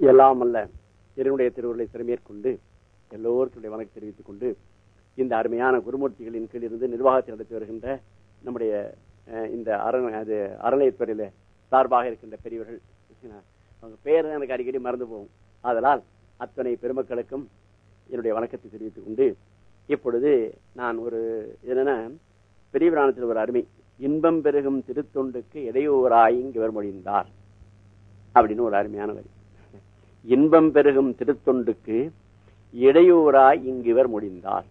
எல்லாம் அல்ல என்னுடைய திருவுருளை திறமேற்கொண்டு எல்லோருக்குடைய வணக்கம் தெரிவித்துக் கொண்டு இந்த அருமையான குருமூர்த்திகளின் கீழ் இருந்து நிர்வாகத்தை நடத்தி வருகின்ற நம்முடைய அஹ், இந்த அரண் அது அறநிலையத்துறையில சார்பாக இருக்கின்ற பெரியவர்கள் அவங்க பேர் எனக்கு அடிக்கடி மறந்து போகும். ஆதலால் அத்தனை பெருமக்களுக்கும் என்னுடைய வணக்கத்தை தெரிவித்துக் கொண்டு இப்பொழுது நான் ஒரு என்னன்னா பெரியபுராணத்தில் ஒரு அருமை. இன்பம் பெருகும் திருத்தொண்டுக்கு இடையூறாய் இவர் மொழிந்தார் அப்படின்னு ஒரு அருமையான வரி. இன்பம் பெருகும் திருத்தொண்டுக்கு இடையூறாய் இங்கு இவர் முடிந்தார்.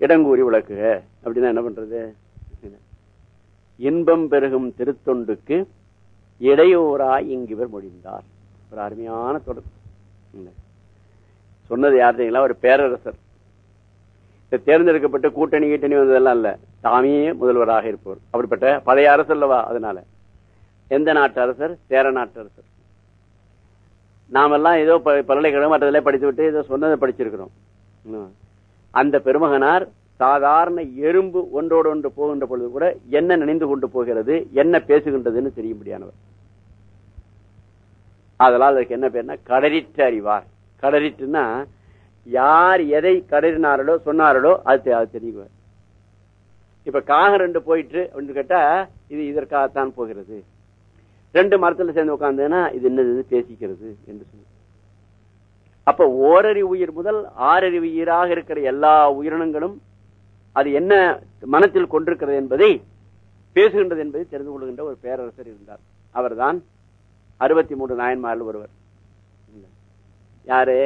இடங்கூறி விளக்குக. அப்படின்னா என்ன பண்றது? இன்பம் பெருகும் திருத்தொண்டுக்கு இடையூறாய் இங்கு இவர் முடிந்தார். ஒரு அருமையான தொடர். சொன்னது யார் தெரியுங்களா? ஒரு பேரரசர். தேர்ந்தெடுக்கப்பட்ட கூட்டணி கீட்டணி வந்ததெல்லாம் இல்ல. தாமியே முதல்வராக இருப்பவர். அப்படிப்பட்ட பழைய அரசு அல்லவா? அதனால. எந்த நாட்டு அரசர்? சேர நாட்டு அரசர். நாமெல்லாம் ஏதோ ப- பல்கலைக்கழகம் மற்றதில் படித்து விட்டு ஏதோ சொன்னதை படிச்சிருக்கிறோம். அந்த பெருமகனார் சாதாரண எறும்பு ஒன்றோடு ஒன்று போகின்ற பொழுது கூட என்ன நினைந்து கொண்டு போகிறது என்ன பேசுகின்றதுன்னு தெரியும்படியானவர். அதெல்லாம் அதற்கு என்ன பேர்னா கடறிட்டு அறிவார். கடறிட்டுன்னா யார் எதை கடறினாரோ சொன்னாரோ அது அது தெரியுவார். இப்ப காகம் ரெண்டு போயிட்டு அப்படின்னு கேட்டா இது இதற்காகத்தான் போகிறது. ரெண்டு மரத்துல சேர்ந்து உட்கார்ந்ததுன்னா இது என்னது பேசிக்கிறது என்று சொல்லி. அப்ப ஓரறி உயிர் முதல் ஆறறி உயிராக இருக்கிற எல்லா உயிரினங்களும் அது என்ன மனத்தில் கொண்டிருக்கிறது என்பதை பேசுகின்றது என்பதை தெரிந்து கொள்கின்ற ஒரு பேரரசர் இருந்தார். அவர்தான் அறுபத்தி மூன்று நாயன்மாரில் ஒருவர். யாரு?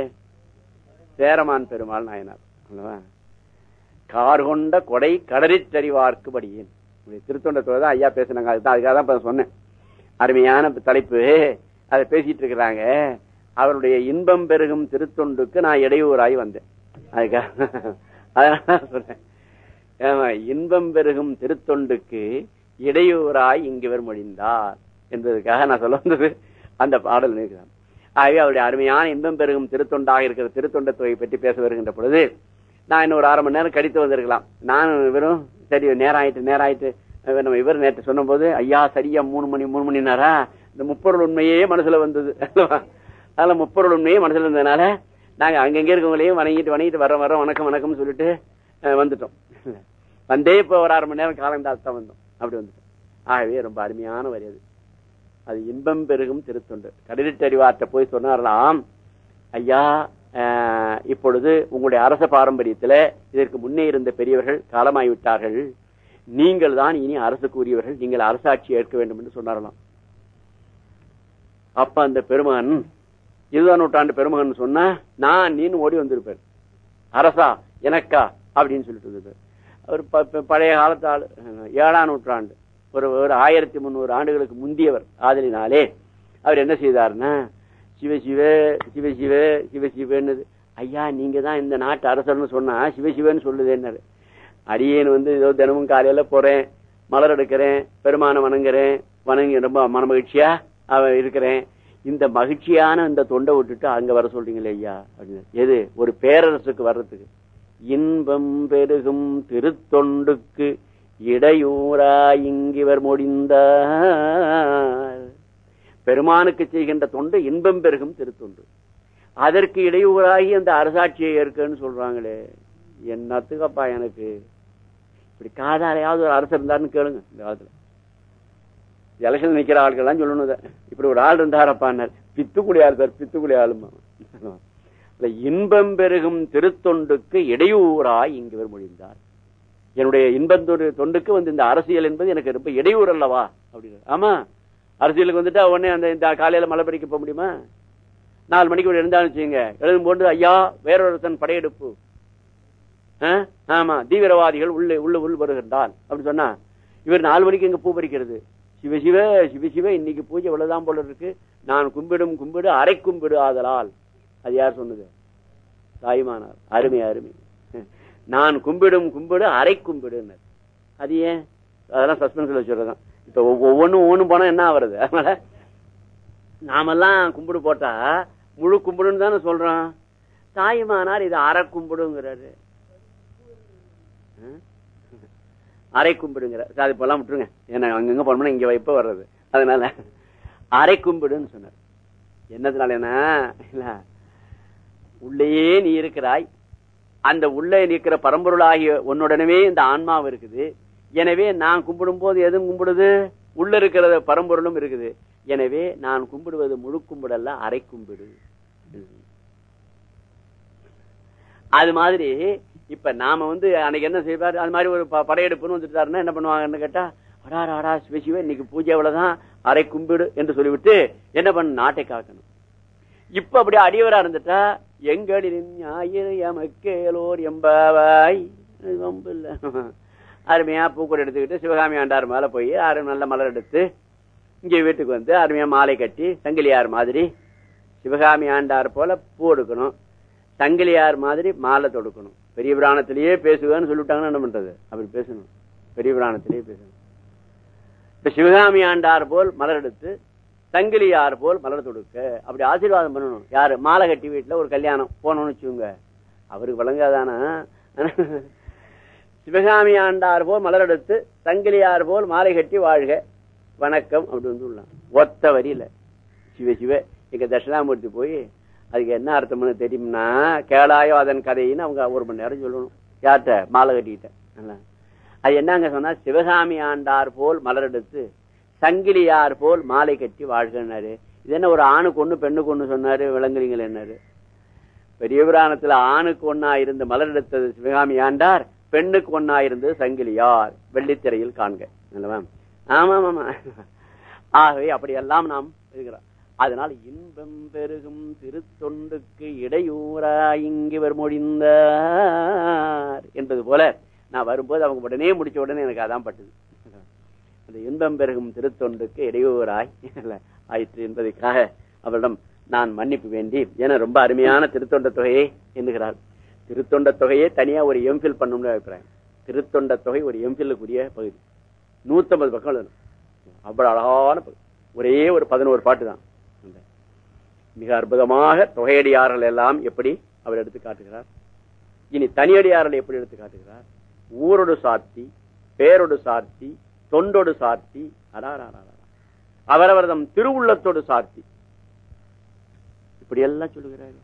சேரமான் பெருமாள் நாயனார். அல்லவா? கார் கொண்ட கொடை கடறிற்றறிவார்க்கு படியேன் திருத்தொண்டத்தோட தான் ஐயா பேசுனாங்க. அதுதான் அதுக்காக தான் சொன்னேன். அருமையான தலைப்பு. அதை பேசிட்டு இருக்கிறாங்க. அவருடைய இன்பம் பெருகும் திருத்தொண்டுக்கு நான் இடையூறாய் வந்தேன். அதுக்காக அதனால சொல்றேன். இன்பம் பெருகும் திருத்தொண்டுக்கு இடையூறாய் இங்குவர் மொழிந்தார் என்பதற்காக நான் சொல்ல வந்தது. அந்த பாடல் நினைக்கிறேன். ஆகவே அவருடைய அருமையான இன்பம் பெருகும் திருத்தொண்டாக இருக்கிற திருத்தொண்ட தொகை பற்றி பேச வருகின்ற பொழுது நான் இன்னும் ஒரு அரை மணி நேரம் கடித்து வந்திருக்கலாம். நான் வெறும் சரி நேரம் ஆயிட்டு நேரம் ஆயிட்டு நம்ம இவர் நேற்று சொன்னபோது ஐயா சரியா மூணு மணி மூணு மணி நேரம் இந்த முப்பொருள் உண்மையே மனசுல வந்தது. அதனால முப்பொருள் உண்மையே மனசுல இருந்ததுனால நாங்க அங்கங்கே இருக்கவங்களையும் வணங்கிட்டு வணங்கிட்டு வர வர வணக்கம் வணக்கம்னு சொல்லிட்டு வந்துட்டோம். வந்தே இப்போ ஒரு அரை மணி நேரம் காலம் தான் வந்தோம். அப்படி வந்துட்டோம். ஆகவே ரொம்ப அருமையான வரி அது. அது இன்பம் பெருகும் திருத்தொண்டு. கடலிட்டறிவார்ட்ட போய் சொன்னாரலாம் ஐயா இப்பொழுது உங்களுடைய அரச பாரம்பரியத்துல இதற்கு முன்னே இருந்த பெரியவர்கள் காலமாகிவிட்டார்கள் நீங்கள் தான் இனி அரசுக்கு உரியவர்கள் நீங்கள் அரசாட்சி ஏற்க வேண்டும் என்று சொன்னாரலாம் அப்ப அந்த பெருமகன் இருபதாம் நூற்றாண்டு பெருமகன் சொன்னா நான் நீன்னு ஓடி வந்திருப்பேன். அரசா எனக்கா? அப்படின்னு சொல்லிட்டு இருந்தார் அவர் ப- ப- பழைய காலத்தால் ஏழாம் நூற்றாண்டு ஒரு ஒரு ஆயிரத்தி முந்நூறு ஆண்டுகளுக்கு முந்தியவர் ஆதலினாலே அவர் என்ன செய்தார்னா சிவசிவே சிவசிவே சிவசிவேன்னு ஐயா நீங்க தான் இந்த நாட்டு அரசர்னு சொன்னா சிவ சிவன்னு சொல்லுதேன்னாரு. அடியேன் வந்து ஏதோ தினமும் காலையில போறேன் மலர் எடுக்கிறேன் பெருமானை வணங்குறேன் வணங்கி ரொம்ப மன மகிழ்ச்சியா இருக்கிறேன். இந்த மகிழ்ச்சியான இந்த தொண்டை விட்டுட்டு அங்க வர சொல்றீங்களே ஐயா அப்படின்னு. எது? ஒரு பேரரசுக்கு வர்றதுக்கு. இன்பம் பெருகும் திருத்தொண்டுக்கு இடையூறா இங்கிவர் முடிந்தார் பெருமானுக்கு செய்கின்ற தொண்டு இன்பம் பெருகும் திருத்தொண்டு. அதற்கு இடையூறாகி அந்த அரசாட்சியை ஏற்கன்னு சொல்றாங்களே. என்னத்துக்கப்பா எனக்கு? இப்படி காதாலையாவது ஒரு அரசர் இருந்தாருன்னு கேளுங்க இந்த காலத்துல. எலெக்ஷன் நிக்கிற ஆட்கள்லாம் சொல்லணும் இப்படி ஒரு ஆள் இருந்தாரப்பான்னார். பித்துக்குடி ஆள் சார் பித்துக்குடி ஆளுமா இன்பம் பெருகும் திருத்தொண்டுக்கு இடையூறாய் இங்கு மொழிந்தார். என்னுடைய இன்பந்தொரு தொண்டுக்கு வந்து இந்த அரசியல் என்பது எனக்கு ரொம்ப இடையூறு அல்லவா? அப்படின்னு ஆமா. அரசியலுக்கு வந்துட்டா உடனே அந்த இந்த காலையில மழை பறிக்க போக முடியுமா? நாலு மணிக்கு எழுந்தான்னு வச்சுங்க எழுதும் போது ஐயா வேறொருத்தன் படையெடுப்பு. ஆமா தீவிரவாதிகள் உள்ளே உள்ள உள் வருகின்றான் அப்படின்னு சொன்னா இவர் நாலு மணிக்கு எங்க பூ பறிக்கிறது? சிவ சிவ இன்னைக்கு பூஜை இவ்வளவுதான் போல இருக்கு. நான் கும்பிடும் கும்பிடு அரை கும்பிடு ஆதலால். அது யார் சொன்னது? தாய்மானார். அருமை அருமை. நான் கும்பிடும் கும்பிடு அரை கும்பிடுன்னு அது ஏன்? அதெல்லாம் சஸ்பென்ஸ்ல வச்சுறதான் இப்ப ஒவ்வொன்றும் ஒவ்வொன்றும் போனா என்ன ஆகுறது அதனால நாமெல்லாம் கும்பிடு போட்டா முழு கும்பிடுன்னு தானே சொல்றோம். தாய்மானார் இது அரை கும்பிடுங்கிறாரு. அரை கும்பிடுங்கிற. அது இப்பெல்லாம் விட்டுருங்க. ஏன்னா அங்கங்க போனோம்னா இங்க வைப்ப வர்றது. அதனால அரை கும்பிடுன்னு சொன்னார். என்னதுனாலனா இல்ல உள்ளேயே நீ இருக்கிறாய். அந்த உள்ளே நிற்கிற பரம்பொருளாகிய உன்னுடனவே இந்த ஆன்மாவும் இருக்குது. எனவே நான் கும்பிடும் போது எதுவும் கும்பிடுது? உள்ள இருக்கிற பரம்பொருளும் இருக்குது. எனவே நான் கும்பிடுவது முழு கும்பிடல்ல அரை கும்பிடு. அது மாதிரி இப்ப நாம வந்து அன்னைக்கு என்ன செய்வார்? அது மாதிரி ஒரு ப- படையெடுப்புன்னு வந்துட்டாருன்னா என்ன பண்ணுவாங்கன்னு கேட்டா அடா அடா சிவசிவ இன்னைக்கு பூஜை அவ்வளவுதான் அரை கும்பிடு என்று சொல்லிவிட்டு என்ன பண்ண? நாட்டை காக்கணும். இப்ப அப்படி அடியவரா இருந்துட்டா எங்களின் ஞாயிறு எமக்கேலோர் எம்பாவாய் ரொம்ப இல்ல. அருமையா பூக்கூட எடுத்துக்கிட்டு சிவகாமி ஆண்டார் மேல போய் ஆறு நல்ல மலர் எடுத்து இங்க வீட்டுக்கு வந்து அருமையா மாலை கட்டி சங்கிலியார் மாதிரி சிவகாமி ஆண்டார் போல பூ எடுக்கணும். சங்கிலியார் மாதிரி மாலை தொடுக்கணும். பெரிய பிராணத்திலேயே பேசுவேன்னு சொல்லிவிட்டாங்கன்னா என்ன பண்றது? அப்படி பேசணும். பெரிய பிராணத்திலேயே பேசணும். இப்ப சிவகாமி ஆண்டார் போல் மலர் எடுத்து சங்கிலியார் போல் மலர் தொடுக்க அப்படி ஆசீர்வாதம் பண்ணணும். யாரு? மாலை கட்டி வீட்டுல ஒரு கல்யாணம் போனோம்னு வச்சுங்க அவருக்கு வழங்காதானா சிவகாமி ஆண்டார் போல் மலர் எடுத்து சங்கிலியார் போல் மாலை கட்டி வாழ்க. வணக்கம் அப்படி வந்து விடலாம். ஒத்த வரியில. சிவ சிவ. எங்க தட்சிணாமூர்த்தி போய் அதுக்கு என்ன அர்த்தம்னு தெரியும்னா கேளாயோ அதன் கதைன்னு அவங்க ஒரு மணி நேரம் சொல்லணும். யார்கிட்ட? மாலை கட்டிக்கிட்ட. அது என்னங்க சொன்னா சிவகாமி ஆண்டார் போல் மலர் எடுத்து சங்கிலியார் போல் மாலை கட்டி வாழ்கிறாரு இது என்ன ஒரு ஆணுக்கு ஒண்ணு பெண்ணுக்கு ஒண்ணு சொன்னாரு? விளங்குறீங்களே என்னாரு பெரிய புராணத்துல ஆணுக்கு ஒன்னா இருந்து மலர் எடுத்தது சிவகாமி ஆண்டார் பெண்ணுக்கு ஒன்னா இருந்தது சங்கிலியார். வெள்ளித்திரையில் காண்க. நல்லவா ஆமா ஆமா ஆகவே அப்படியெல்லாம் நாம் இருக்கிறோம். அதனால் இன்பம் பெருகும் திருத்தொண்டுக்கு இடையூறா இங்கிவர் மொழிந்தார் என்பது போல நான் வரும்போது அவங்க உடனே முடிச்ச உடனே எனக்கு அதான் பட்டது. அந்த இன்பம் பெருகும் திருத்தொண்டுக்கு இடையூறாய் ஆயிற்று என்பதற்காக அவரிடம் நான் மன்னிப்பு வேண்டி என ரொம்ப அருமையான திருத்தொண்ட தொகையை எண்ணுகிறார். திருத்தொண்ட தொகையே தனியா ஒரு எம்ஃபில் பண்ணணும்னு அபிப்பிராயம். திருத்தொண்ட தொகை ஒரு எம்ஃபில்லுக்குரிய பகுதி. நூத்தம்பது பக்கம் எழுதணும் அவ்வளவு அழகான பகுதி. ஒரே ஒரு பதினோரு பாட்டு தான். மிக அற்புதமாக தொகையடியார்கள் எல்லாம் எப்படி அவர் எடுத்து காட்டுகிறார்? இனி தனியடியார்கள் எப்படி எடுத்து காட்டுகிறார்? ஊரோடு சாத்தி பேரோடு சாத்தி தொண்டோடு சாத்தி அவரவர் தம் திருவுள்ளத்தோடு சாத்தி. இப்படி எல்லாம் சொல்லுகிறாரு.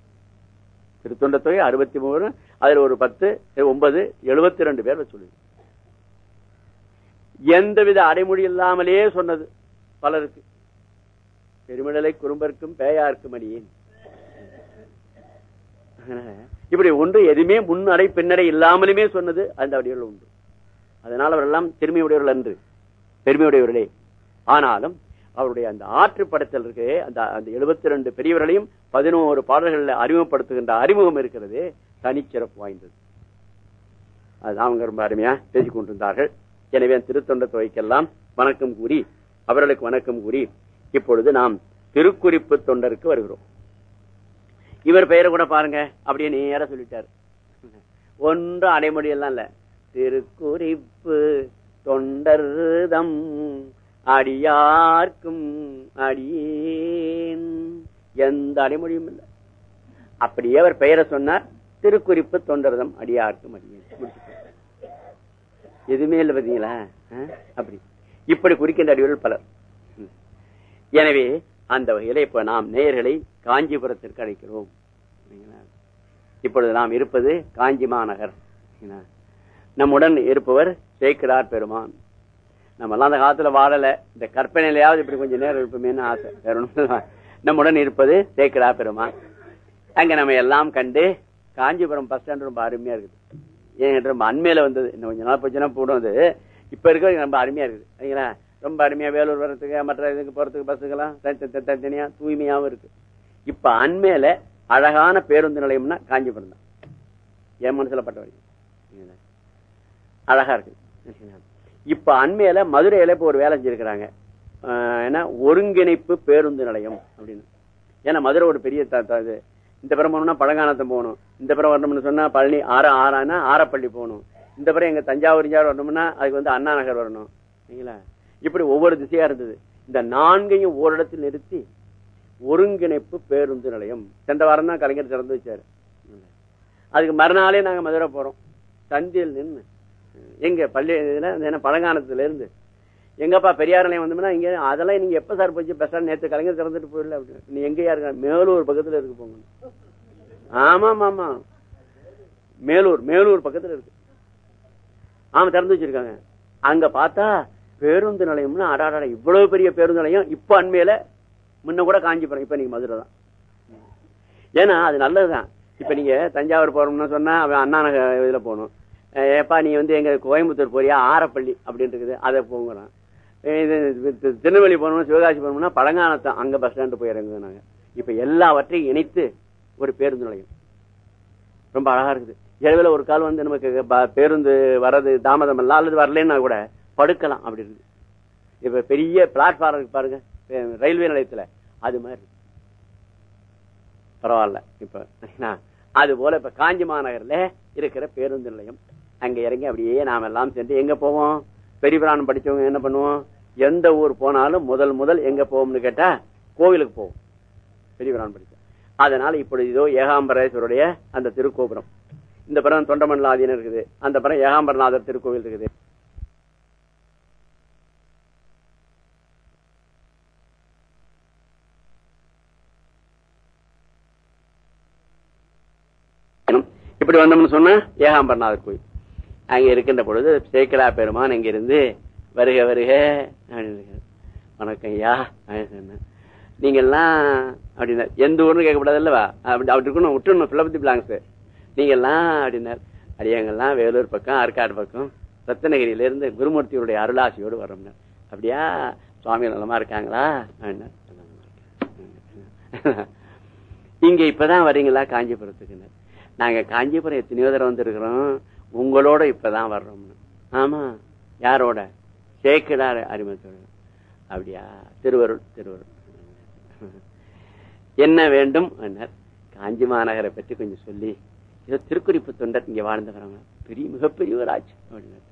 திருத்தொண்ட தொகை அறுபத்தி மூணு அதில் ஒரு பத்து ஒன்பது எழுபத்தி ரெண்டு பேர் சொல்லு எந்தவித அடைமொழி இல்லாமலே சொன்னது பலருக்கு. பெருமிடலை குறும்பர்க்கும் பேயார்க்கும் அடியேன் இப்படி ஒன்று எதுவுமே முன்னடை பின்னடை இல்லாமலுமே சொன்னது அந்த வடிவில் உண்டு. அதனால் அவரெல்லாம் பெருமையுடையவர்கள் அன்று பெருமையுடையவர்களே. ஆனாலும் அவருடைய அந்த ஆற்று படத்தில் இருக்கு அந்த அந்த எழுபத்தி ரெண்டு பெரியவர்களையும் பதினோரு பாடல்களில் அறிமுகப்படுத்துகின்ற அறிமுகம் இருக்கிறது தனிச்சிறப்பு வாய்ந்தது. அதுதான் அவங்க ரொம்ப அருமையா பேசிக் கொண்டிருந்தார்கள் எனவே திருத்தொண்ட தொகைக்கெல்லாம் வணக்கம் கூறி அவர்களுக்கு வணக்கம் கூறி இப்பொழுது நாம் திருக்குறிப்பு தொண்டருக்கு வருகிறோம். இவர் பெயரை கூட பாருங்க. அப்படியே நேர சொல்லிட்டார். ஒன்றும் அடைமொழி எல்லாம் இல்ல. திருக்குறிப்பு தொண்டர்தம் அடியார்க்கும் அடியேன். எந்த அடைமொழியும் இல்லை. அப்படியே அவர் பெயரை சொன்னார். திருக்குறிப்பு தொண்டர்தம் அடியார்க்கும் அடியேன். எதுவுமே இல்லை பாத்தீங்களா? அப்படி. இப்படி குறிக்கின்ற அடிவர்கள் பலர். எனவே அந்த வகையில இப்ப நாம் நேயர்களை காஞ்சிபுரத்திற்கு அழைக்கிறோம். இப்பொழுது நாம் இருப்பது காஞ்சி மாநகர். நம்முடன் இருப்பவர் சேக்கிரார் பெருமான். நம்ம எல்லாம் அந்த காலத்துல வாழல. இந்த கற்பனையிலையாவது இப்படி கொஞ்சம் நேரம் இருப்போமேன்னு ஆசை. வேற நம்முடன் இருப்பது சேக்கிரா பெருமான். அங்க நம்ம எல்லாம் கண்டு காஞ்சிபுரம் பஸ் ஸ்டாண்ட் ரொம்ப அருமையா இருக்குது. ஏன் ரொம்ப அண்மையில வந்தது. இன்னும் கொஞ்ச நாள் போச்சுன்னா போடும் அது. இப்ப இருக்கிறது ரொம்ப அருமையா இருக்குது. சரிங்களா? ரொம்ப அருமையா வேலூர் வர்றதுக்கு மற்ற இதுக்கு போறதுக்கு பஸ்ஸுக்கெல்லாம் தனித்தனியா தூய்மையாவும் இருக்கு. இப்ப அண்மையில அழகான பேருந்து நிலையம்னா காஞ்சிபுரம் தான். என் மனசுல பட்ட வரைக்கும் அழகா இருக்கு. இப்ப அண்மையில மதுரையில இப்ப ஒரு வேலை செஞ்சிருக்கிறாங்க. ஆஹ் ஏன்னா ஒருங்கிணைப்பு பேருந்து நிலையம் அப்படின்னு. ஏன்னா மதுரை ஒரு பெரிய த- இது. இந்த பிறம் போகணும்னா பழங்கானத்தை போகணும். இந்த பிறம் வரணும்னு சொன்னா பழனி ஆற ஆறானா ஆரப்பள்ளி போகணும். இந்த பிறம் எங்க தஞ்சாவூர் வரணும்னா அதுக்கு வந்து அண்ணா நகர் வரணும். சரிங்களா இப்படி ஒவ்வொரு திசையா இருந்தது. இந்த நான்கையும் ஓரிடத்தில் நிறுத்தி ஒருங்கிணைப்பு பேருந்து நிலையம். சென்ற வாரம் தான் கலைஞர் திறந்து வச்சாரு. அதுக்கு மறுநாளே நாங்க மதுரை போறோம். சந்தியில் நின்று எங்க பள்ளி இதுல, அது என்ன இருந்து எங்கப்பா பெரியார் நிலையம் வந்தோம்னா இங்க அதெல்லாம் நீங்க எப்ப சார் போச்சு? பஸ் நேற்று கலைஞர் திறந்துட்டு போயிடல அப்படின்னு. நீ எங்கேயா இருக்க? மேலூர் பக்கத்துல இருக்கு போங்க. ஆமா ஆமா மேலூர் மேலூர் பக்கத்துல இருக்கு. ஆமா திறந்து வச்சிருக்காங்க. அங்க பார்த்தா பேருந்து நிலையம்னு அடாடா இவ்வளவு பெரிய பேருந்து நிலையம் இப்ப அண்மையில முன்ன கூட காஞ்சிபுரம் இப்ப நீங்க மதுரை தான். ஏன்னா அது நல்லதுதான். இப்ப நீங்க தஞ்சாவூர் போறோம்னு சொன்னா அவன் அண்ணா நகர் இதுல போகணும். ஏப்பா நீ வந்து எங்க கோயம்புத்தூர் போறியா? ஆரப்பள்ளி அப்படின்னு இருக்குது. அதை போங்கிறான். இது திருநெல்வேலி போகணும்னா சிவகாசி போகணும்னா பழங்கானத்தான் அங்க பஸ் ஸ்டாண்டு போய் நாங்க. இப்ப எல்லாவற்றையும் இணைத்து ஒரு பேருந்து நிலையம். ரொம்ப அழகா இருக்குது. இரவில் ஒரு கால் வந்து நமக்கு ப- பேருந்து வர்றது தாமதம் எல்லாம் அல்லது வரலன்னா கூட படுக்கலாம் அப்படி இருக்கு இப்ப பெரிய பிளாட்ஃபார்ம் இருக்கு பாருங்க ரயில்வே நிலையத்துல. அது மாதிரி. பரவாயில்ல. இப்ப அது போல இப்ப காஞ்சி மாநகர்ல இருக்கிற பேருந்து நிலையம். அங்க இறங்கி அப்படியே நாம எல்லாம் சென்று எங்க போவோம்? பெரியபிராணம் படிச்சவங்க என்ன பண்ணுவோம்? எந்த ஊர் போனாலும் முதல் முதல் எங்க போவோம்னு கேட்டா கோவிலுக்கு போவோம். பெரியபிராணம் படிச்சோம் அதனால இப்பொழுது இதோ ஏகாம்பரேஸ்வருடைய அந்த திருக்கோபுரம். இந்த படம் தொண்டமண்டலாதீனம் இருக்குது. அந்த படம் ஏகாம்பரநாதர் திருக்கோவில் இருக்குது. இப்படி வந்தோம்னு சொன்னா ஏகாம்பரநாதர் கோயில். அங்க இருக்கின்ற பொழுது சேக்கலா பெருமான் இங்க இருந்து வருக. வருக வணக்கம் ஐயா. அப்படின்னு நீங்க எல்லாம் அப்படின்னா எந்த ஊர்னு கேட்கக்கூடாது இல்லவா அப்படி அப்படி இருக்கணும் விட்டுணும் பிளபத்தி பிளாங்ஸ் நீங்க எல்லாம் அப்படின்னார். அடியாங்கெல்லாம் வேலூர் பக்கம் ஆற்காடு பக்கம் ரத்தனகிரியில இருந்து குருமூர்த்தியுடைய அருளாசியோடு வரோம்னா அப்படியா? சுவாமி நலமா இருக்காங்களா? அப்படின்னா இங்க இப்பதான் வரீங்களா காஞ்சிபுரத்துக்குன்னு. நாங்க காஞ்சிபுரம் எத்தனையோ தடவை வந்திருக்கிறோம். உங்களோட இப்பதான் வர்றோம்னு. ஆமா. யாரோட? சேக்கிடார் அறிமுகத்தோட அப்படியா? திருவருள் திருவருள். என்ன வேண்டும்? காஞ்சி மாநகரை பற்றி கொஞ்சம் சொல்லி ஏதோ திருக்குறிப்பு தொண்டர் இங்க வாழ்ந்துக்கிறவங்க பெரிய மிகப்பெரியவராச்சு அப்படின்னார்.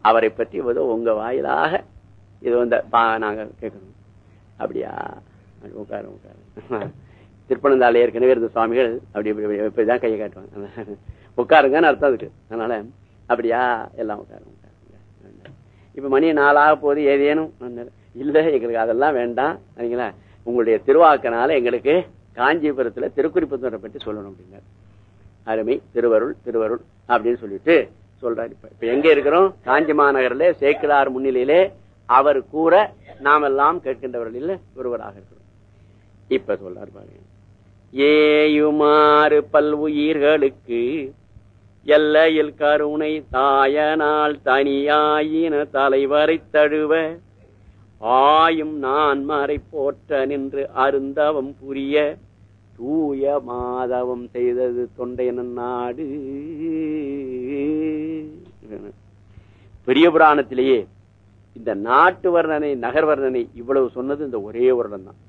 அவரை பற்றி ஏதோ உங்க வாயிலாக இது வந்து பா- நாங்க கேட்கணும். அப்படியா? உட்காரு உட்காரு திருப்பனந்தாள் ஏற்கனவே இருந்த சுவாமிகள் அப்படி இப்படி இப்படி இப்படிதான் கையை காட்டுவாங்க. உட்காருங்கன்னு அர்த்தம் அதுக்கு. அதனால அப்படியா எல்லாம் உட்காருங்க இப்ப மணி நாளாக போது ஏதேனும் இல்ல எங்களுக்கு அதெல்லாம் வேண்டாம். சரிங்களா? உங்களுடைய திருவாக்கனால எங்களுக்கு காஞ்சிபுரத்துல திருக்குறிப்புத்தூரை பற்றி சொல்லணும் அப்படின்னாரு அருமை திருவருள் திருவருள் அப்படின்னு சொல்லிட்டு சொல்றாரு. இப்ப எங்க இருக்கிறோம்? காஞ்சி மாநகர்ல சேக்கிலார் முன்னிலையிலே அவர் கூற நாம் எல்லாம் கேட்கின்றவர்களில் ஒருவராக இருக்கிறோம். இப்ப சொல்றாரு பாருங்க. ஏயுமாறு பல்வுயிர்களுக்கு எல்லையில் கருணை தாயனால் தனியாயின தலைவரை தழுவ ஆயும் நான் மறை போற்ற நின்று அருந்தவம் புரிய தூய மாதவம் செய்தது தொண்டையன நாடு. பெரிய புராணத்திலேயே இந்த நாட்டு வர்ணனை நகர் வர்ணனை இவ்வளவு சொன்னது இந்த ஒரே வருடம் தான்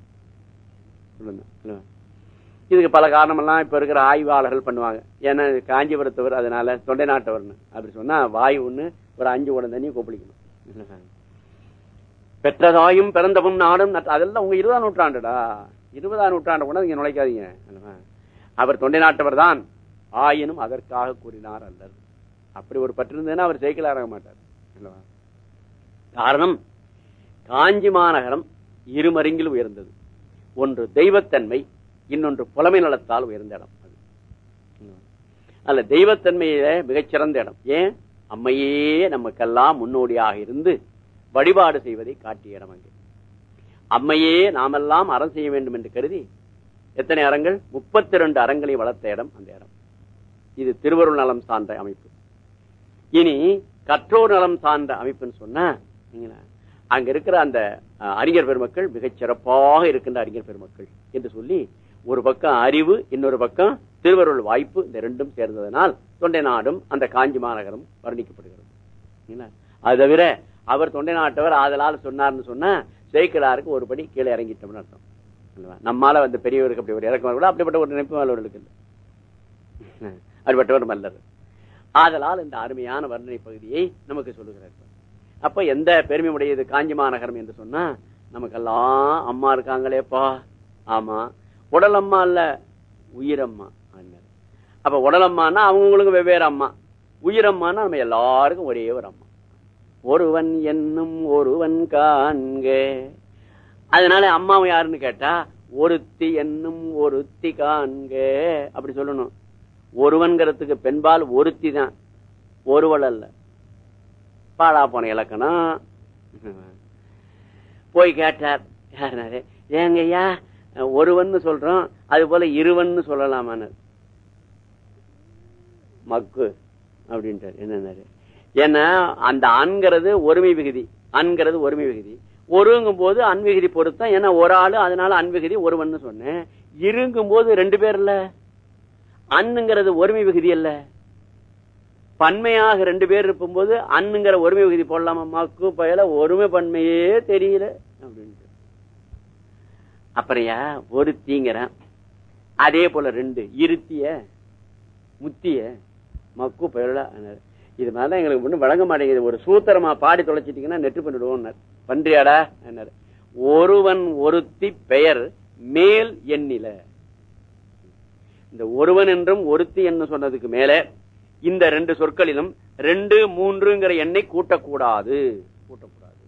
இதுக்கு பல காரணமெல்லாம் இப்ப இருக்கிற ஆய்வாளர்கள் பண்ணுவாங்க. ஏன்னா காஞ்சிபுரத்தவர் அதனால தொண்டை நாட்டவர்னு. அப்படி சொன்னா வாய் ஒண்ணு ஒரு அஞ்சு உடம்பு தண்ணி கொப்பளிக்கணும். பெற்றதாயும் பிறந்தவும் நாடும் நட்ட- அதெல்லாம் உங்க இருபதாம் நூற்றாண்டுடா. இருபதாம் நூற்றாண்டு கூட நீங்க நுழைக்காதீங்க. அவர் தொண்டை நாட்டவர் தான். ஆயினும் அதற்காக கூறினார் அல்லர். அப்படி ஒரு பற்று இருந்ததுன்னா அவர் ஜெயிக்கலாக மாட்டார். அல்லவா? காரணம் காஞ்சி மாநகரம் இருமருங்கில் உயர்ந்தது. ஒன்று தெய்வத்தன்மை இன்னொன்று புலமை நலத்தால் உயர்ந்த இடம் அது. அல்ல தெய்வத்தன்மையில மிகச்சிறந்த இடம். ஏன்? அம்மையே நமக்கெல்லாம் முன்னோடியாக இருந்து வழிபாடு செய்வதை காட்டிய இடம் அங்கே. அம்மையே நாமெல்லாம் அறம் செய்ய வேண்டும் என்று கருதி எத்தனை அறங்கள்? முப்பத்தி இரண்டு அறங்களை வளர்த்த இடம் அந்த இடம். இது திருவருள் நலம் சார்ந்த அமைப்பு. இனி கற்றோர் நலம் சார்ந்த அமைப்புன்னு சொன்னா அங்க இருக்கிற அந்த அறிஞர் பெருமக்கள் மிகச் சிறப்பாக இருக்கின்ற அறிஞர் பெருமக்கள் என்று சொல்லி ஒரு பக்கம் அறிவு இன்னொரு பக்கம் திருவருள் வாய்ப்பு இந்த ரெண்டும் சேர்ந்ததனால் தொண்டை நாடும் அந்த காஞ்சி மாநகரம் வர்ணிக்கப்படுகிறது. அது தவிர அவர் தொண்டை நாட்டவர் ஆதலால் சொன்னார்னு சொன்னா சேக்கிலாருக்கு ஒரு படி கீழே இறங்கிட்டோம்னு அர்த்தம். நம்மால வந்து பெரியவருக்கு அப்படி ஒரு இறக்கம் கூட அப்படிப்பட்ட ஒரு நினைப்பு அவர்களுக்கு இல்லை. அப்படிப்பட்டவர் மல்லர். ஆதலால் இந்த அருமையான வர்ணனை பகுதியை நமக்கு சொல்லுகிறார். அப்ப எந்த பெருமை உடையது காஞ்சி மாநகரம் என்று சொன்னா நமக்கெல்லாம் அம்மா இருக்காங்களேப்பா. ஆமா. உடலம்மா இல்ல உயிரம்மா அண்ணன். அப்ப உடலம்மான்னா அவங்களுக்கு வெவ்வேறு அம்மா. உயிரம்மான்னா நம்ம எல்லாருக்கும் ஒரே ஒரு அம்மா. ஒருவன் என்னும் ஒருவன் காண்க. அதனால அம்மாவை யாருன்னு கேட்டா ஒருத்தி என்னும் ஒருத்தி காண்க. அப்படி சொல்லணும். ஒருவன்கிறதுக்கு பெண்பால் ஒருத்தி தான். ஒருவள் அல்ல. பாழா போன இலக்கணம். போய் கேட்டார் யாருனாரு? ஏங்கய்யா ஒருவன் சொல்றோம் அது போல இருவன் சொல்லலாமான மக்கு அப்படின்றார். என்னன்னாரு ஏன்னா அந்த அன்கிறது ஒருமை விகுதி. அன்கிறது ஒருமை விகுதி. ஒருங்கும் போது அன்விகுதி பொருத்தம். ஏன்னா ஒரு ஆளு அதனால அன்விகுதி ஒருவன் சொன்னேன். இருங்கும் போது ரெண்டு பேர் இல்ல. அண்ணுங்கிறது ஒருமை விகுதி அல்ல பன்மையாக ரெண்டு பேர் இருக்கும்போது அண்ணுங்கிற ஒருமை விகுதி போடலாமா? மக்கு பயல ஒருமை பன்மையே தெரியல. அப்படின்னு. அப்புறையா ஒருத்திங்கிறான் அதே போல ரெண்டு. இருத்திய முத்திய மக்கு பயல இது மாதிரிலாம் எங்களுக்கு ஒண்ணும் வழங்க மாட்டேங்குது. ஒரு சூத்திரமா பாடி தொலைச்சிட்டீங்கன்னா நெட்டு பண்ணிடுவோம் பன்றியாடா என்ன ஒருவன் ஒருத்தி பெயர் மேல் எண்ணில. இந்த ஒருவன் என்றும் ஒருத்தி என்று சொன்னதுக்கு மேல இந்த ரெண்டு சொற்களிலும் ரெண்டு மூன்றுங்கிற எண்ணை கூட்டக்கூடாது. கூட்டக்கூடாது.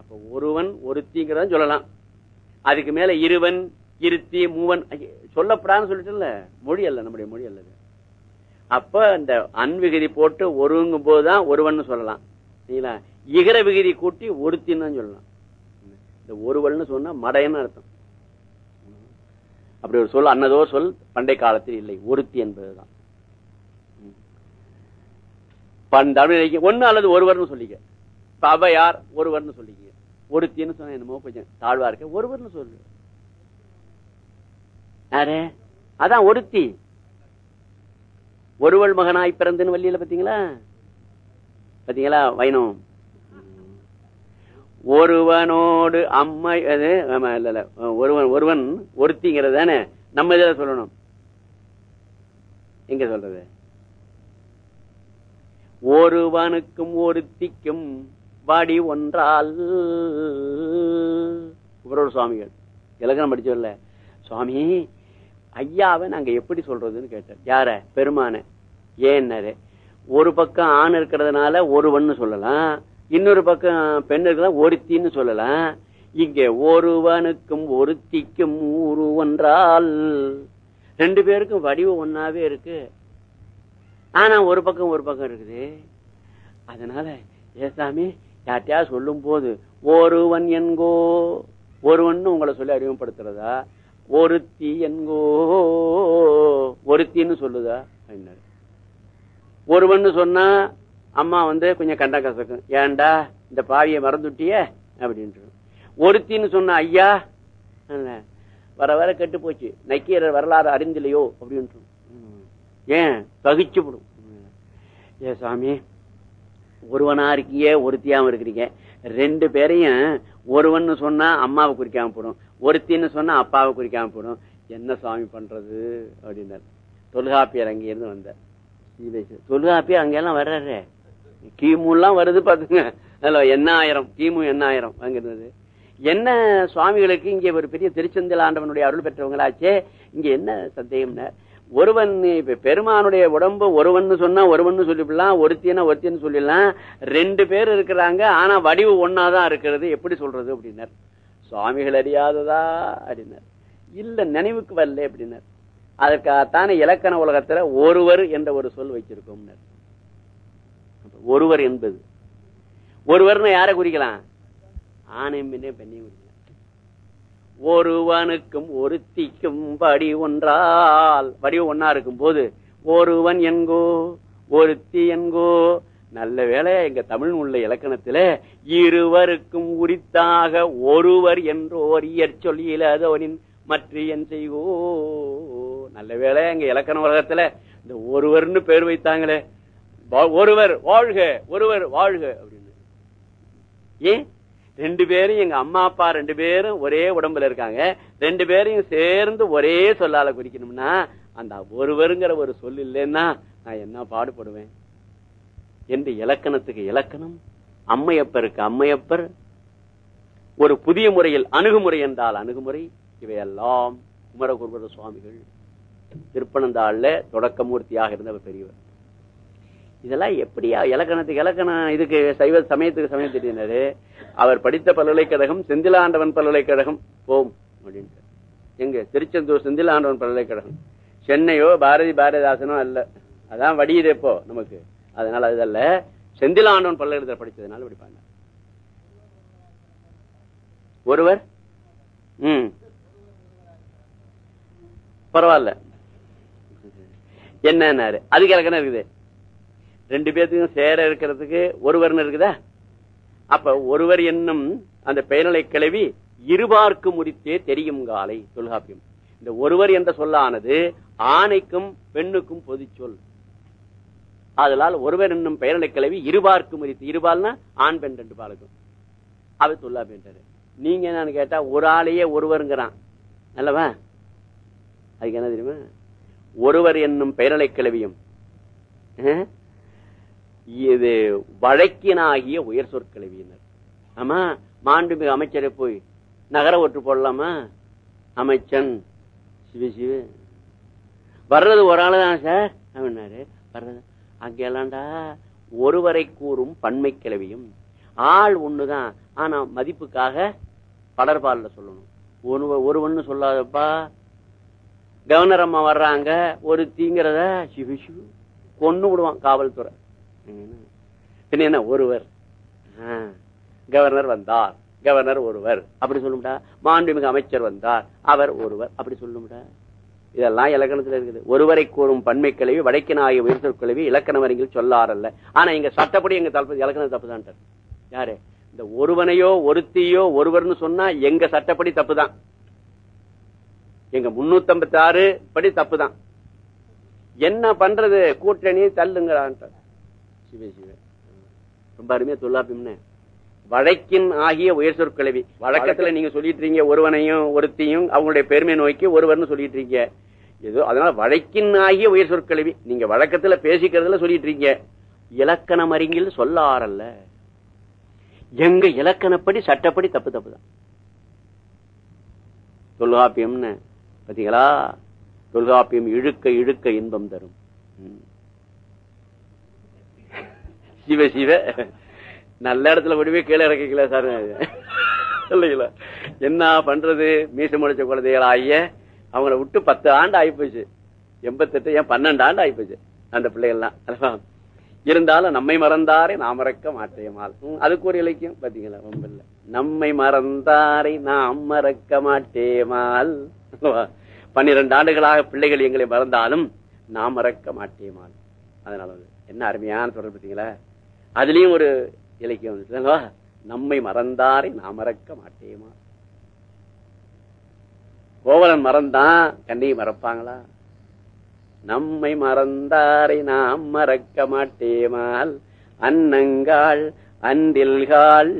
அப்ப ஒருவன் ஒருத்திங்கிறத சொல்லலாம். அதுக்கு மேல இருவன் இருத்தி மூவன் சொல்லப்படான்னு சொல்லிட்டு மொழி அல்ல நம்முடைய மொழி அல்லது அப்ப இந்த அன்விகுதி போட்டு ஒருங்கும் போதுதான் ஒருவன் சொல்லலாம். சரிங்களா? இகர விகுதி கூட்டி ஒருத்தின்னு சொல்லலாம். இந்த ஒருவன் சொன்னா மடையன்னு அர்த்தம். அப்படி ஒரு சொல் அன்னதோ சொல் பண்டை காலத்தில் இல்லை. ஒருத்தி என்பதுதான். ஒன்னு அல்லது ஒருவர்னு சொல்லிக்க. அவ யார் ஒருவர்னு சொல்லிக்க. ஒருத்தின்னு சொன்ன என்னமோ கொஞ்சம் தாழ்வா இருக்க ஒருவர்னு சொல்லு. யாரு? அதான் ஒருத்தி. ஒருவள் மகனாய் பிறந்தன்னு வள்ளியில பாத்தீங்களா? பாத்தீங்களா வைணவம்? ஒருவனோடு அம்மை அது இல்ல இல்ல. ஒருவன் ஒருவன் ஒருத்திங்கிறது தானே. நம்ம இதில் சொல்லணும். எங்க சொல்றது? ஒருவனுக்கும் ஒருத்திக்கும் பாடி ஒன்றால். இவரோட சுவாமிகள். இலக்கணம் படிச்சோம்ல சுவாமி ஐயாவை நாங்க எப்படி சொல்றதுன்னு கேட்டார் யார? பெருமான. ஏன்னாரு? ஒரு பக்கம் ஆண் இருக்கிறதுனால ஒருவன் சொல்லலாம். இன்னொரு பக்கம் பெண் இருக்கிறதா ஒருத்தின்னு சொல்லலாம். இங்க ஒருவனுக்கும் ஒருத்திக்கும் ஊரு ஒன்றால். ரெண்டு பேருக்கும் வடிவு ஒன்னாவே இருக்கு. ஆனா ஒரு பக்கம் ஒரு பக்கம் இருக்குது. அதனால ஏசாமி யார்ட்டையா சொல்லும் போது ஒருவன் என்கோ ஒருவன் உங்களை சொல்லி அறிமுகப்படுத்துறதா? ஒருத்தி என்கோ ஒருத்தின்னு சொல்லுதா? அப்படின்னாரு ஒருவன் சொன்னா அம்மா வந்து கொஞ்சம் கண்ட கசக்கும். ஏன்டா இந்த பாவியை மறந்துட்டிய? அப்படின்ட்டு ஒருத்தின்னு சொன்ன ஐயா வர வர கெட்டு போச்சு நக்கீரர் வரலாறு அறிந்தில்லையோ? அப்படின்ட்டு ஏன்? தகிச்சு விடும் ஏ சாமி? ஒருவனா இருக்கீங்க ஒருத்தியாவும் இருக்கிறீங்க. ரெண்டு பேரையும் ஒருவன் சொன்னா அம்மாவை குறிக்காம போடும். ஒருத்தின்னு சொன்னா அப்பாவை குறிக்காம போடும். என்ன சுவாமி பண்றது? அப்படின்னாரு. தொல்காப்பியர் அங்க இருந்து வந்தார் தொல்காப்பியர் அங்கெல்லாம் வர்றாரு. கிமு எல்லாம் வருது பாத்துங்க. அதுல என்ன ஆயிரம் கிமு என்ன ஆயிரம் அங்கிருந்தது. என்ன சுவாமிகளுக்கு இங்க ஒரு பெரிய திருச்செந்தில் ஆண்டவனுடைய அருள் பெற்றவங்களாச்சே? இங்க என்ன சந்தேகம்னா ஒருவன் இப்ப பெருமானுடைய உடம்பு ஒருவன் சொன்னா ஒருவன் சொல்லிவிடலாம் ஒருத்தினா ஒருத்தின்னு சொல்லிடலாம். ரெண்டு பேர் இருக்கிறாங்க ஆனா வடிவு ஒன்னாதான் இருக்கிறது. எப்படி சொல்றது அப்படின்னார். சுவாமிகள் அறியாததா அப்படின்னார். இல்ல நினைவுக்கு வரல அப்படின்னார். அதற்காகத்தான இலக்கண உலகத்துல ஒருவர் என்ற ஒரு சொல் வச்சிருக்கோம் ஒருவர் என்பது. ஒருவர்னு யாரை குறிக்கலாம்? ஆணையும் பெண்ணையும் குறிக்கலாம். ஒருவனுக்கும் ஒருத்திக்கும் படி ஒன்றால். வடிவம் ஒன்னா இருக்கும் போது ஒருவன் என்கோ ஒருத்தி என்கோ. நல்ல வேலை எங்க தமிழ் உள்ள இலக்கணத்துல இருவருக்கும் உரித்தாக ஒருவர் என்றோர் இயற் சொல்லியலதவனின் மற்ற என் செய்வோ நல்ல வேலை எங்க இலக்கண உலகத்துல இந்த ஒருவர்னு பேர் வைத்தாங்களே. ஒருவர் வாழ்க ஒருவர் வாழ்க அப்படின்னு. ஏன்? ரெண்டு பேரும் எங்க அம்மா அப்பா ரெண்டு பேரும் ஒரே உடம்புல இருக்காங்க. ரெண்டு பேரையும் சேர்ந்து ஒரே சொல்லால குறிக்கணும்னா அந்த ஒருவருங்கிற ஒரு சொல் இல்லைன்னா நான் என்ன பாடுபடுவேன்? என்று இலக்கணத்துக்கு இலக்கணம்? அம்மையப்பருக்கு அம்மையப்பர். ஒரு புதிய முறையில் அணுகுமுறை என்றால் அணுகுமுறை. இவையெல்லாம் குமரகுருபர சுவாமிகள் திருப்பனந்தாள்ல தொடக்கமூர்த்தியாக இருந்தவர் பெரியவர். இதெல்லாம் எப்படியா இலக்கணத்துக்கு இலக்கணம்? இதுக்கு சைவ சமயத்துக்கு சமயம் தெரியினாரு அவர் படித்த பல்கலைக்கழகம் செந்திலாண்டவன் பல்கலைக்கழகம். போம் அப்படின்ட்டு. எங்க? திருச்செந்தூர் செந்திலாண்டவன் பல்கலைக்கழகம். சென்னையோ பாரதி பாரதிதாசனோ அல்ல. அதான் வடியுது இப்போ நமக்கு. அதனால அதல்ல. செந்திலாண்டவன் பல்கலைக்கழகத்தில் படிச்சதுனால படிப்பாங்க ஒருவர்? ம். பரவாயில்ல. என்னன்னாரு? அதுக்கு இலக்கணம் இருக்குது. ரெண்டு பேர்த்துக்கும் சேர இருக்கிறதுக்கு ஒருவர்னு இருக்குதா? அப்ப ஒருவர் என்னும் அந்த பெயர்நிலை கிளவி இருபார்க்கு முடித்தே தெரியும் காலை தொல்காப்பியம். இந்த ஒருவர் என்ற சொல்லானது ஆணைக்கும் பெண்ணுக்கும் பொது சொல். அதனால் ஒருவர் என்னும் பெயர்நிலை கிளவி இருபார்க்கு முறித்து இருபால்னா ஆண் பெண் ரெண்டு பாலுக்கும். அவர் தொல்லாப்பின்றாரு நீங்க என்னன்னு கேட்டா ஒரு ஆளையே ஒருவருங்கிறான். அல்லவா? அதுக்கு என்ன தெரியுமா? ஒருவர் என்னும் பெயரலை கிளவியும் இது வழக்கினாகிய உயர் சொற்கிளவியினர் ஆமா மாண்புமிகு அமைச்சரை போய் நகர ஒற்று போடலாமா? அமைச்சன் சிவ சிவ. வர்றது ஒரு ஆளு தான் சார்? அப்படின்னாரு. வர்றது அங்க எல்லாம்டா ஒருவரை கூறும் பன்மை கிளவியும். ஆள் ஒண்ணுதான் ஆனா மதிப்புக்காக படர்பாலில் சொல்லணும். ஒருவ ஒருவன்னு சொல்லாதப்பா. கவர்னர் அம்மா வர்றாங்க ஒரு தீங்கிறத சிவ சிவ. கொன்னு விடுவான் காவல்துறை. பின்ன என்ன? ஒருவர். கவர்னர் வந்தார். கவர்னர் ஒருவர். அப்படி சொல்லும்டா. மாண்புமிகு அமைச்சர் வந்தார். அவர் ஒருவர். அப்படி சொல்லும்டா. இதெல்லாம் இலக்கணத்துல இருக்குது. ஒருவரை கூறும் பன்மை கிளவி வடக்கினாகிய உயர்த்தல் கிளவி இலக்கண வரிகள் சொல்லாரல்ல. ஆனா இங்க சட்டப்படி எங்க தப்பு இலக்கணம் தப்புதான் யாரு? இந்த ஒருவனையோ ஒருத்தியோ ஒருவர்னு சொன்னா எங்க சட்டப்படி தப்புதான் எங்க முன்னூத்தி ஐம்பத்தி ஆறு படி தப்புதான் என்ன பண்றது? கூட்டணி தள்ளுங்கிறான் ரொம்ப அருமையா தொல்லாப்பிம்னு வழக்கின் ஆகிய உயர் சொற்கிழவி வழக்கத்துல நீங்க சொல்லிட்டு இருக்கீங்க ஒருவனையும் ஒருத்தையும் அவங்களுடைய பெருமை நோக்கி ஒருவர்னு சொல்லிட்டு இருக்கீங்க ஏதோ அதனால வழக்கின் ஆகிய உயர் சொற்கிழவி நீங்க வழக்கத்துல பேசிக்கிறதுல சொல்லிட்டு இருக்கீங்க இலக்கணம் அறிஞர் சொல்ல ஆறல்ல எங்க இலக்கணப்படி சட்டப்படி தப்பு தப்பு தான். தொல்காப்பியம்னு பாத்தீங்களா? தொல்காப்பியம் இழுக்க இழுக்க இன்பம் தரும். சிவ சிவ. நல்ல இடத்துல விடுவே கீழே இறக்கிக்கல சார். இல்லைங்களா? என்ன பண்றது? மீச முடிச்ச குழந்தைகள் ஆகிய அவங்கள விட்டு பத்து ஆண்டு ஆயிப்போச்சு. எண்பத்தெட்டு ஏன் பன்னெண்டு ஆண்டு ஆயிப்போச்சு அந்த பிள்ளைகள்லாம். இருந்தாலும் நம்மை மறந்தாரை நாம் மறக்க மாட்டேமால் அதுக்கு ஒரு இலக்கியம். பாத்தீங்களா? ரொம்ப இல்லை. நம்மை மறந்தாரை நாம் மறக்க மாட்டேமால் அல்லவா? பன்னிரண்டு ஆண்டுகளாக பிள்ளைகள் எங்களை மறந்தாலும் நாம் மறக்க மாட்டேமால் அதனால என்ன அருமையான தொடர் பார்த்தீங்களா அதுலயும் ஒரு இலக்கியம் வந்துச்சுங்களா நம்மை மறந்தாரை நாம் மறக்க மாட்டேமா? கோவலன் மறந்தான் கண்ணையை மறப்பாங்களா? நம்மை மறந்தாரை நாம் மறக்க மாட்டேமால் அன்னங்காள் அன்றில்காள்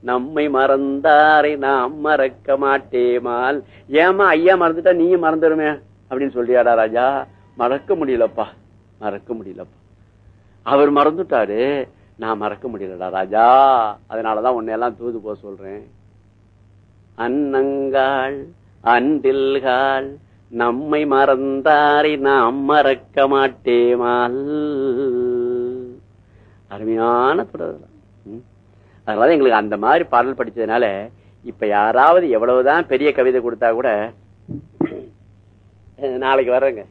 நம்மை மறந்தாரை நாம் மறக்க மாட்டேமால். ஏமா ஐயா மறந்துட்டா நீயும் மறந்துடுமே? அப்படின்னு சொல்லியாடா ராஜா. மறக்க முடியலப்பா. மறக்க முடியலப்பா. அவர் மறந்துட்டாரு. நான் மறக்க முடியலடா ராஜா. அதனாலதான் உன்னை எல்லாம் தூது போக சொல்றேன். அன்னங்காள் அன்றில்காள் நம்மை மறந்தாரை நாம் மறக்க மாட்டேமால். அருமையான தொடர் அதனால எங்களுக்கு அந்த மாதிரி பாடல் படிச்சதுனால இப்ப யாராவது எவ்வளவுதான் பெரிய கவிதை கொடுத்தா கூட நாளைக்கு வர்றேங்க.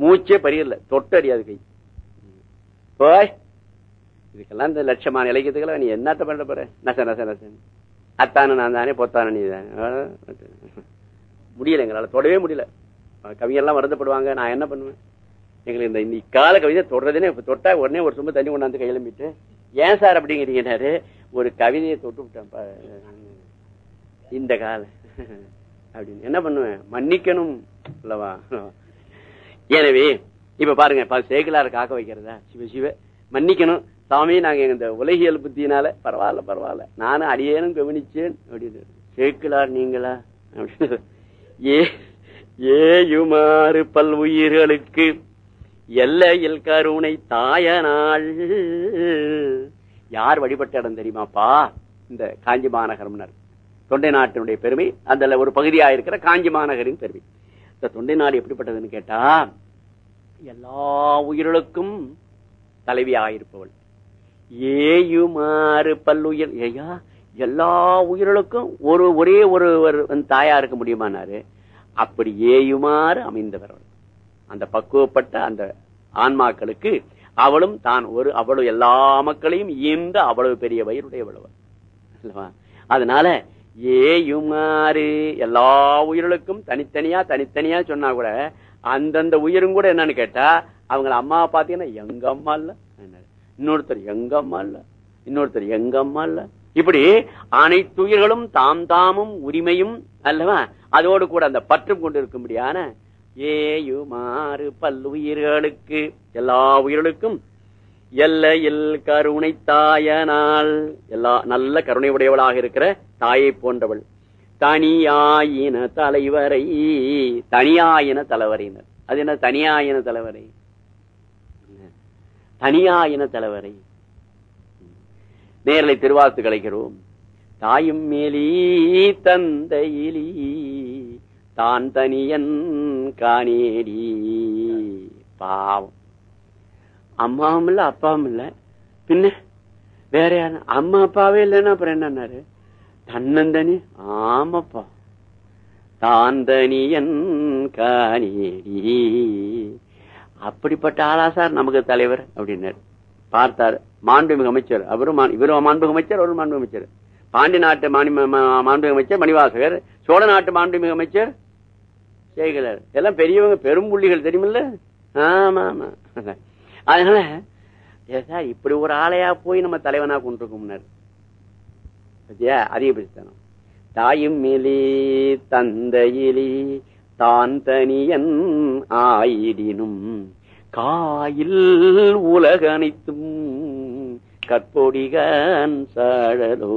மூச்சே பரியல தொட்டு அடியாது கை. போய். இதுக்கெல்லாம் இந்த லட்சமான இலக்கியத்துக்கெல்லாம் நீ என்னத்த பண்ண போற? நச நச நசன் அத்தானு நான் தானே பொத்தானு நீ தானே. முடியல எங்களால் தொடவே முடியல. கவிஞர்லாம் வருந்தப்படுவாங்க நான் என்ன பண்ணுவேன்? எங்களுக்கு இந்த இன்னைக்கால கவிதை தொடுறதுன்னு இப்ப தொட்டா உடனே ஒரு சும்மா தண்ணி கொண்டாந்து கையிலம்பிட்டு ஏன் சார் அப்படிங்கிறீங்கன்னாரு? ஒரு கவிதையை தொட்டு விட்டேன் இந்த கால. அப்படின்னு. என்ன பண்ணுவேன்? மன்னிக்கணும் அல்லவா? எனவே இப்ப பாருங்க பா- காக்க வைக்கிறதா? சிவ சிவ. மன்னிக்கணும். சாமி நாங்க இந்த உலகியல் புத்தியினால பரவாயில்ல பரவாயில்ல. நானும் அடியேனும் கவனிச்சேன். அப்படின்னு சேக்கிலார் நீங்களா? அப்படின்னு ஏ ஏயுமாறு பல் உயிர்களுக்கு எல்லையில் கருணை தாயனாள் யார் வழிபட்ட இடம் தெரியுமாப்பா இந்த காஞ்சி மாநகரம்னர். தொண்டை நாட்டினுடைய பெருமை அந்த ஒரு பகுதியா இருக்கிற காஞ்சி மாநகரின் பெருமை. இந்த தொண்டை நாடு எப்படிப்பட்டதுன்னு கேட்டா எல்லா உயிர்களுக்கும் தலைவியாக இருப்பவள் ஏயுமாறு பல்லுயிர் ஏயா எல்லா உயிர்களுக்கும் ஒரு ஒரே ஒரு தாயா இருக்க முடியுமானாரு? அப்படி ஏயுமாறு அமைந்தவர் அந்த பக்குவப்பட்ட அந்த ஆன்மாக்களுக்கு அவளும் தான் ஒரு அவ்வளவு எல்லா மக்களையும் ஈந்த அவ்வளவு பெரிய வயிறுடைய அல்லவா? அதனால ஏயுமாறு எல்லா உயிர்களுக்கும் தனித்தனியா தனித்தனியா சொன்னா கூட அந்தந்த உயிரும் கூட என்னன்னு கேட்டா அவங்களை அம்மா பாத்தீங்கன்னா எங்க அம்மா இல்ல. இன்னொருத்தர் எங்க அம்மா இல்ல. இன்னொருத்தர் எங்க அம்மா இல்ல. இப்படி அனைத்து உயிர்களும் தாம் தாமும் உரிமையும் அல்லவா? அதோடு கூட அந்த பற்றும் கொண்டு இருக்கும்படியான ஏயுமாறு பல்லுயிர்களுக்கு எல்லா உயிர்களுக்கும் எல்லையில் கருணை தாயனால் எல்லா நல்ல கருணை உடையவளாக இருக்கிற தாயை போன்றவள். தனியாயின தலைவரை தனியாயின தலைவரையினர் அது என்ன தனியாயின தலைவரை? தனியாயின தலைவரை. நேரலை திருவாத்து கலைக்கிறோம் தாயும் மேலி தந்தையிலி தான் தனியன் காணேடி. பாவம். அம்மாவும் இல்ல அப்பாவும் இல்ல. பின்ன வேற யாரு? அம்மா அப்பாவே இல்லைன்னா அப்புறம் என்னன்னாரு தன்னந்தனி ஆமாப்பா. தாந்தனியன் காணேடி. அப்படிப்பட்ட ஆளா சார் நமக்கு தலைவர் அப்படின்னாரு. பார்த்தார். மாண்புமிகு அமைச்சர். அவரும் இவரும் மாண்புமிகு அமைச்சர் அவரும் மாண்புமிகு அமைச்சர். பாண்டி நாட்டு மாண்புமிகு அமைச்சர் மணிவாசகர். சோழ நாட்டு மாண்புமிகு அமைச்சர் சேகலர் எல்லாம் பெரியவங்க பெரும் புள்ளிகள் தெரியுமில்ல? ஆமா ஆமா அதனால சார் இப்படி ஒரு ஆளையா போய் நம்ம தலைவனா கொண்டிருக்கோம்னாரு. அதிகபட்சத்தனம் தாயும் மேலே தந்தையிலி தான் தனியன் ஆயிடினும் காயில் உலகனைத்தும் கற்பொடிகன் சாழலோ.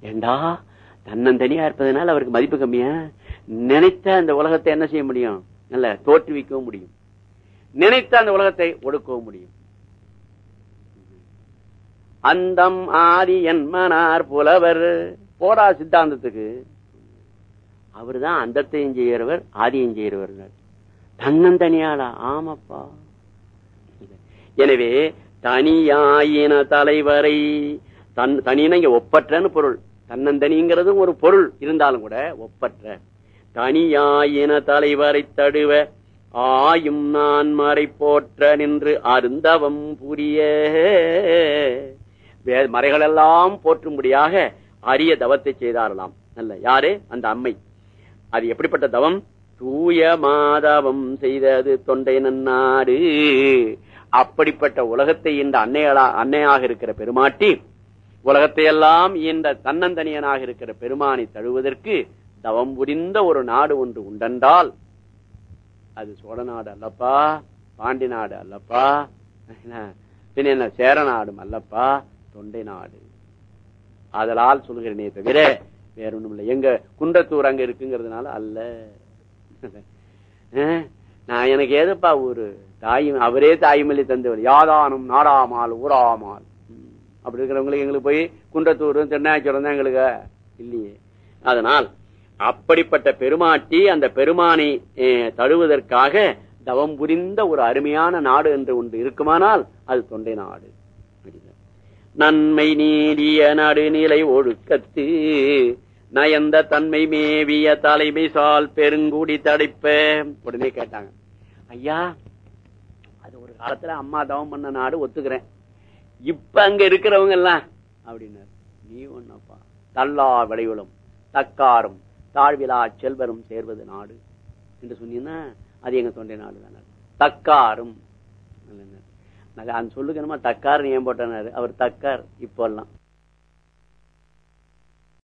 ஏண்டா? தன்னந்தனியா இருப்பதனால அவருக்கு மதிப்பு கம்மியா? நினைத்த அந்த உலகத்தை என்ன செய்ய முடியும்? நல்ல தோற்றுவிக்கவும் முடியும். நினைத்த அந்த உலகத்தை ஒடுக்கவும் முடியும். அந்தம் ஆதி என்மனார் புலவர். போடா சித்தாந்தத்துக்கு. அவர் தான் அந்தத்தையும் செய்கிறவர் ஆதியும் செய்கிறவர். தன்னந்தனியாளா? ஆமாப்பா. எனவே தனியாயின தலைவரை தன் தனியின இங்க ஒப்பற்றன்னு பொருள். தன்னந்தனிங்கிறது ஒரு பொருள் இருந்தாலும் கூட ஒப்பற்ற. தனியாயின தலைவரை தடுவ ஆயும் நான் மறை போற்ற நின்று அருந்தவம் புரிய. மறைகளெல்லாம் போற்றும்படியாக அரிய தவத்தை செய்தாரலாம். அல்ல யாரு? அந்த அம்மை. அது எப்படிப்பட்ட தவம்? தூய மாதவம் செய்தது தொண்டை நன்னாடு அப்படிப்பட்ட உலகத்தை இந்த அன்னையலா அன்னையாக இருக்கிற பெருமாட்டி உலகத்தை எல்லாம் இந்த தன்னந்தனியனாக இருக்கிற பெருமானை தழுவதற்கு தவம் புரிந்த ஒரு நாடு ஒன்று உண்டென்றால் அது சோழ நாடு அல்லப்பா பாண்டி நாடு அல்லப்பா பின்ன என்ன சேர நாடும் அல்லப்பா தொண்டை நாடு. அதனால் சொல்கிறேனே தவிர வேற ஒண்ணும் இல்லை எங்க குன்றத்தூர் அங்க இருக்குங்கிறதுனால அல்ல. நான் எனக்கு ஏதப்பா ஒரு தாய் அவரே தாய்மொழி தந்தவர் யாதானும் நாடாமால் ஊராமால். அப்படி இருக்கிறவங்களுக்கு எங்களுக்கு போய் குன்றத்தூர் தென்னாச்சுரம் தான் எங்களுக்கு இல்லையே. அதனால் அப்படிப்பட்ட பெருமாட்டி அந்த பெருமானை தழுவதற்காக தவம் புரிந்த ஒரு அருமையான நாடு என்று ஒன்று இருக்குமானால் அது தொண்டை நாடு. நன்மை நீடிய நடுநிலை ஒழுக்கத்து நயந்த தன்மை மேவிய தலைமை சால் பெருங்குடி தடைப்ப. உடனே கேட்டாங்க. ஐயா அது ஒரு காலத்துல அம்மா தவம் பண்ண நாடு ஒத்துக்கிறேன். இப்ப அங்க இருக்கிறவங்க எல்லாம் அப்படின்னாரு. நீ ஒன்னப்பா தல்லா விளைவுளும் தக்காரும் தாழ்விழா செல்வரும் சேர்வது நாடு. என்று சொன்னீங்கன்னா அது எங்க தொண்டை நாடு தானே. தக்காரும் நான் சொல்லுக்கணுமா தக்கார் ஏன் போட்டனாரு அவர் தக்கார் இப்பெல்லாம்.